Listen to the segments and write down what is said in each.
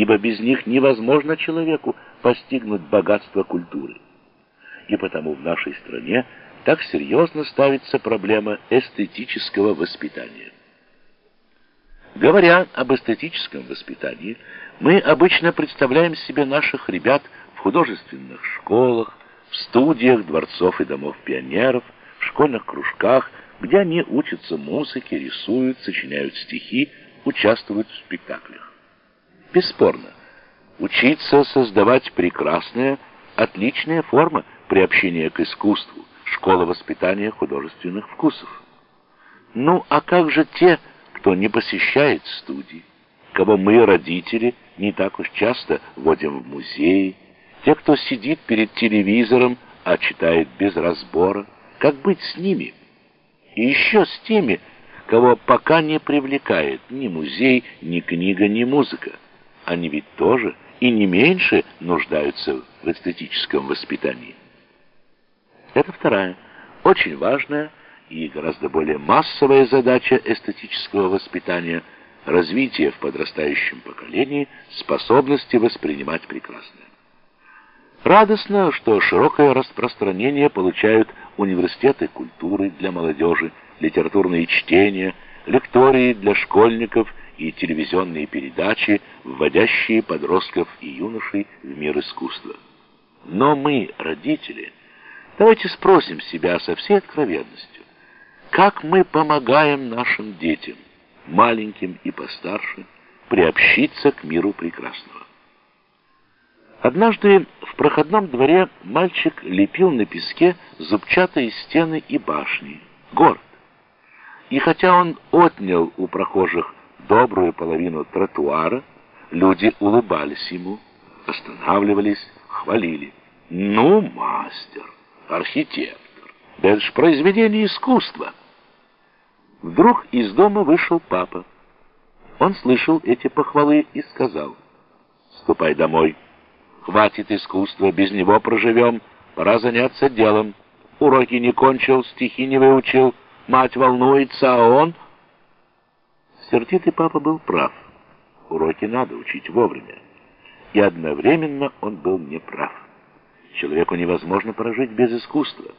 ибо без них невозможно человеку постигнуть богатство культуры. И потому в нашей стране так серьезно ставится проблема эстетического воспитания. Говоря об эстетическом воспитании, мы обычно представляем себе наших ребят в художественных школах, в студиях дворцов и домов пионеров, в школьных кружках, где они учатся музыке, рисуют, сочиняют стихи, участвуют в спектаклях. Бесспорно, учиться создавать прекрасная, отличная форма приобщения к искусству, школа воспитания художественных вкусов. Ну, а как же те, кто не посещает студии, кого мы, родители, не так уж часто водим в музеи, те, кто сидит перед телевизором, а читает без разбора, как быть с ними? И еще с теми, кого пока не привлекает ни музей, ни книга, ни музыка. Они ведь тоже и не меньше нуждаются в эстетическом воспитании. Это вторая, очень важная и гораздо более массовая задача эстетического воспитания – развитие в подрастающем поколении способности воспринимать прекрасное. Радостно, что широкое распространение получают университеты культуры для молодежи, литературные чтения, лектории для школьников и телевизионные передачи, вводящие подростков и юношей в мир искусства. Но мы, родители, давайте спросим себя со всей откровенностью, как мы помогаем нашим детям, маленьким и постарше, приобщиться к миру прекрасного. Однажды в проходном дворе мальчик лепил на песке зубчатые стены и башни, город. И хотя он отнял у прохожих добрую половину тротуара, люди улыбались ему, останавливались, хвалили. «Ну, мастер, архитектор, это ж произведение искусства!» Вдруг из дома вышел папа. Он слышал эти похвалы и сказал, «Ступай домой, хватит искусства, без него проживем, пора заняться делом. Уроки не кончил, стихи не выучил, мать волнуется, а он...» Сердитый папа был прав. Уроки надо учить вовремя. И одновременно он был неправ. Человеку невозможно прожить без искусства.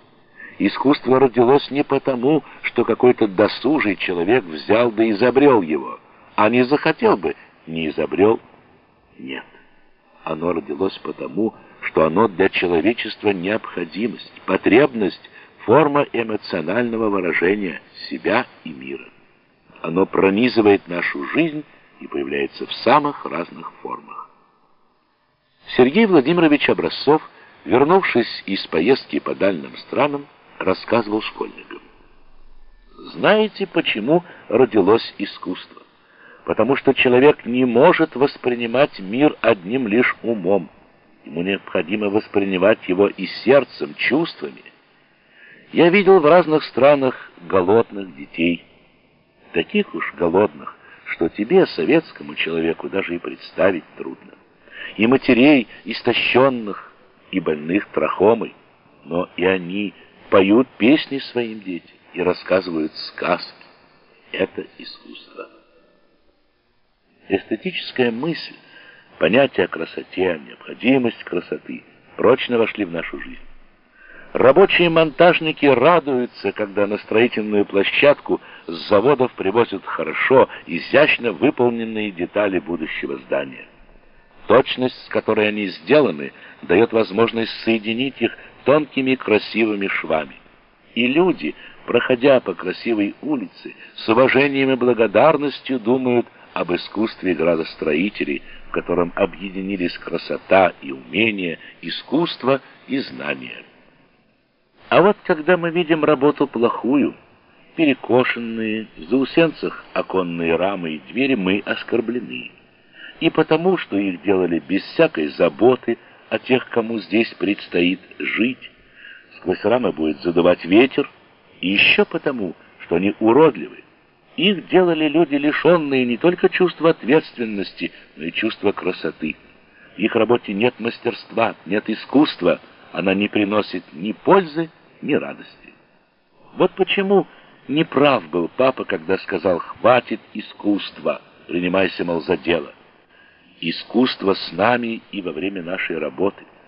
Искусство родилось не потому, что какой-то досужий человек взял да изобрел его, а не захотел бы, не изобрел. Нет. Оно родилось потому, что оно для человечества необходимость, потребность, форма эмоционального выражения себя и мира. Оно пронизывает нашу жизнь и появляется в самых разных формах. Сергей Владимирович Образцов, вернувшись из поездки по дальним странам, рассказывал школьникам. Знаете, почему родилось искусство? Потому что человек не может воспринимать мир одним лишь умом. Ему необходимо воспринимать его и сердцем, чувствами. Я видел в разных странах голодных детей, таких уж голодных, что тебе, советскому человеку, даже и представить трудно. И матерей, истощенных, и больных трахомой, но и они поют песни своим детям и рассказывают сказки. Это искусство. Эстетическая мысль, понятие о красоте, необходимость красоты прочно вошли в нашу жизнь. Рабочие монтажники радуются, когда на строительную площадку с заводов привозят хорошо, изящно выполненные детали будущего здания. Точность, с которой они сделаны, дает возможность соединить их тонкими красивыми швами. И люди, проходя по красивой улице, с уважением и благодарностью думают об искусстве градостроителей, в котором объединились красота и умение, искусство и знания. А вот когда мы видим работу плохую, перекошенные, в заусенцах оконные рамы и двери, мы оскорблены. И потому, что их делали без всякой заботы, о тех, кому здесь предстоит жить. Сквозь рамы будет задувать ветер, и еще потому, что они уродливы. Их делали люди, лишенные не только чувства ответственности, но и чувства красоты. В их работе нет мастерства, нет искусства, она не приносит ни пользы, ни радости. Вот почему неправ был папа, когда сказал «хватит искусства, принимайся, мол, за дело». Искусство с нами и во время нашей работы.